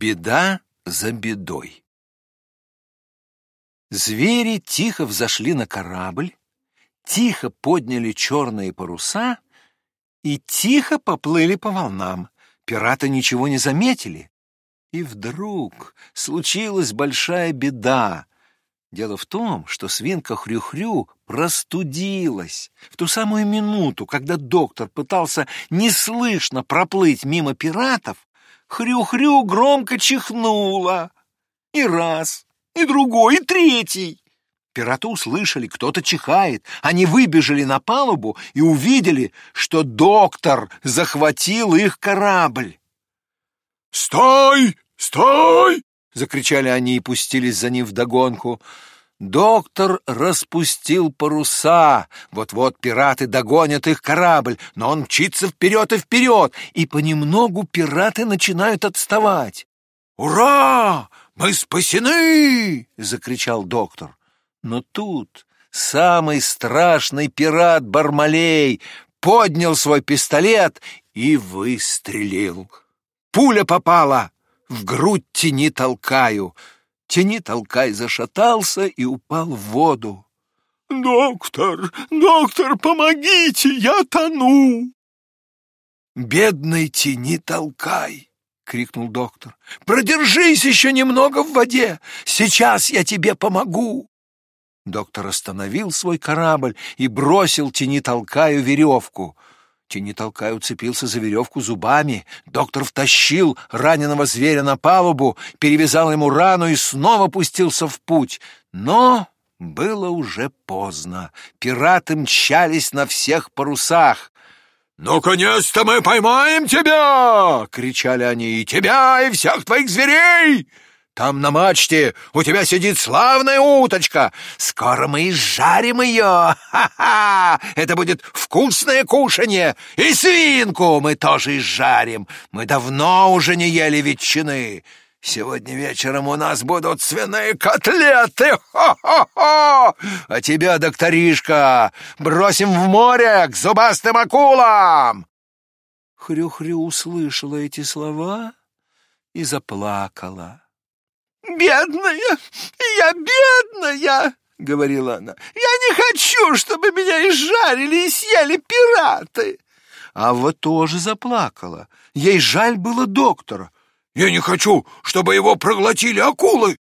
Беда за бедой. Звери тихо взошли на корабль, тихо подняли черные паруса и тихо поплыли по волнам. Пираты ничего не заметили. И вдруг случилась большая беда. Дело в том, что свинка Хрю-Хрю простудилась. В ту самую минуту, когда доктор пытался неслышно проплыть мимо пиратов, Хрю-Хрю громко чихнула. И раз, и другой, и третий. Пираты услышали, кто-то чихает. Они выбежали на палубу и увидели, что доктор захватил их корабль. «Стой! Стой!» — закричали они и пустились за ним вдогонку. Доктор распустил паруса. Вот-вот пираты догонят их корабль, но он мчится вперед и вперед, и понемногу пираты начинают отставать. «Ура! Мы спасены!» — закричал доктор. Но тут самый страшный пират Бармалей поднял свой пистолет и выстрелил. Пуля попала в грудь тени толкаю. Тени толкай зашатался и упал в воду. «Доктор, доктор, помогите, я тону!» «Бедный тени толкай!» — крикнул доктор. «Продержись еще немного в воде! Сейчас я тебе помогу!» Доктор остановил свой корабль и бросил тени толкаю веревку — Тени толкая уцепился за веревку зубами. Доктор втащил раненого зверя на палубу, перевязал ему рану и снова пустился в путь. Но было уже поздно. Пираты мчались на всех парусах. «Наконец-то мы поймаем тебя!» — кричали они. «И тебя, и всех твоих зверей!» Там на мачте у тебя сидит славная уточка. Скоро мы изжарим ее. Ха-ха! Это будет вкусное кушанье. И свинку мы тоже изжарим. Мы давно уже не ели ветчины. Сегодня вечером у нас будут свиные котлеты. Хо-хо-хо! А тебя, докторишка, бросим в море к зубастым акулам. Хрю-хрю услышала эти слова и заплакала. «Бедная! Я бедная!» — говорила она. «Я не хочу, чтобы меня изжарили и съели пираты!» Ава тоже заплакала. Ей жаль было доктора. «Я не хочу, чтобы его проглотили акулы!»